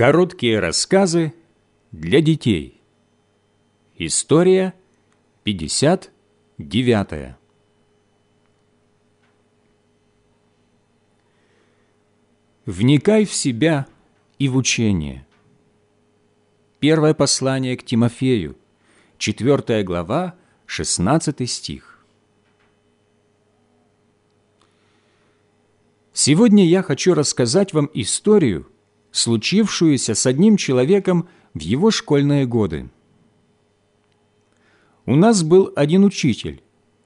Короткие рассказы для детей. История 59. Вникай в себя и в учение. Первое послание к Тимофею, 4 глава, 16 стих. Сегодня я хочу рассказать вам историю, случившуюся с одним человеком в его школьные годы. У нас был один учитель,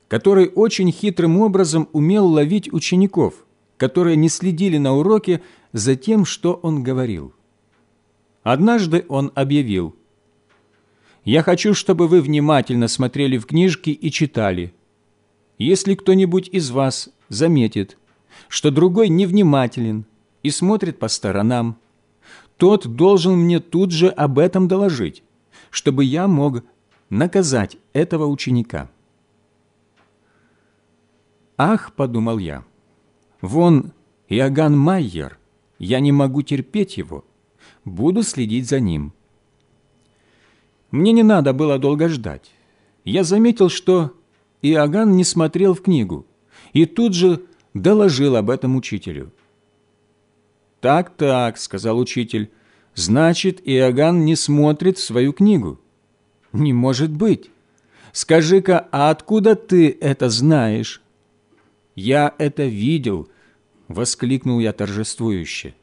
который очень хитрым образом умел ловить учеников, которые не следили на уроке за тем, что он говорил. Однажды он объявил, «Я хочу, чтобы вы внимательно смотрели в книжки и читали. Если кто-нибудь из вас заметит, что другой невнимателен и смотрит по сторонам, тот должен мне тут же об этом доложить, чтобы я мог наказать этого ученика. «Ах», — подумал я, — «вон Иоганн Майер, я не могу терпеть его, буду следить за ним». Мне не надо было долго ждать. Я заметил, что Иоганн не смотрел в книгу, и тут же доложил об этом учителю. «Так-так», — сказал учитель, — «значит, Иоганн не смотрит свою книгу». «Не может быть! Скажи-ка, а откуда ты это знаешь?» «Я это видел», — воскликнул я торжествующе.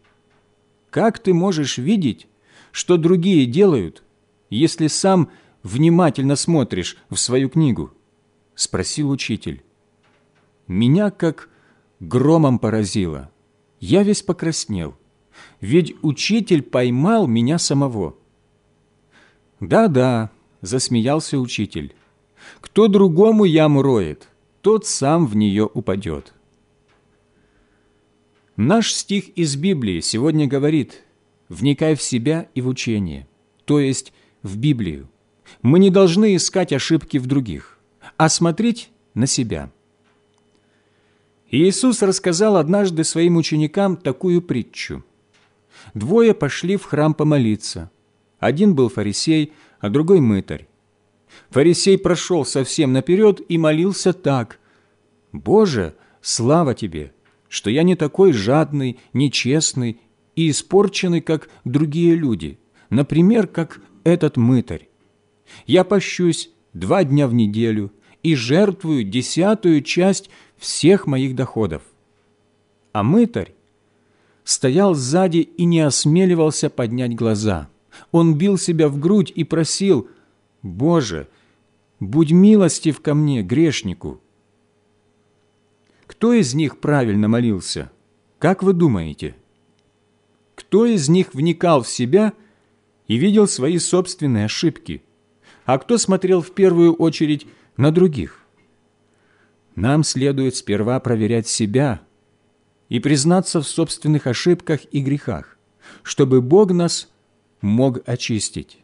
«Как ты можешь видеть, что другие делают, если сам внимательно смотришь в свою книгу?» — спросил учитель. Меня как громом поразило. Я весь покраснел, ведь учитель поймал меня самого. «Да-да», — засмеялся учитель, — «кто другому яму роет, тот сам в нее упадет». Наш стих из Библии сегодня говорит «вникай в себя и в учение», то есть в Библию. Мы не должны искать ошибки в других, а смотреть на себя – Иисус рассказал однажды своим ученикам такую притчу. Двое пошли в храм помолиться. Один был фарисей, а другой мытарь. Фарисей прошел совсем наперед и молился так. «Боже, слава Тебе, что я не такой жадный, нечестный и испорченный, как другие люди, например, как этот мытарь. Я пощусь два дня в неделю и жертвую десятую часть всех моих доходов. А мытарь стоял сзади и не осмеливался поднять глаза. Он бил себя в грудь и просил, «Боже, будь милостив ко мне, грешнику». Кто из них правильно молился? Как вы думаете? Кто из них вникал в себя и видел свои собственные ошибки? А кто смотрел в первую очередь на других? нам следует сперва проверять себя и признаться в собственных ошибках и грехах, чтобы Бог нас мог очистить.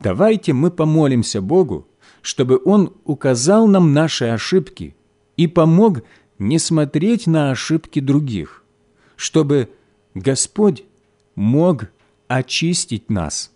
Давайте мы помолимся Богу, чтобы Он указал нам наши ошибки и помог не смотреть на ошибки других, чтобы Господь мог очистить нас –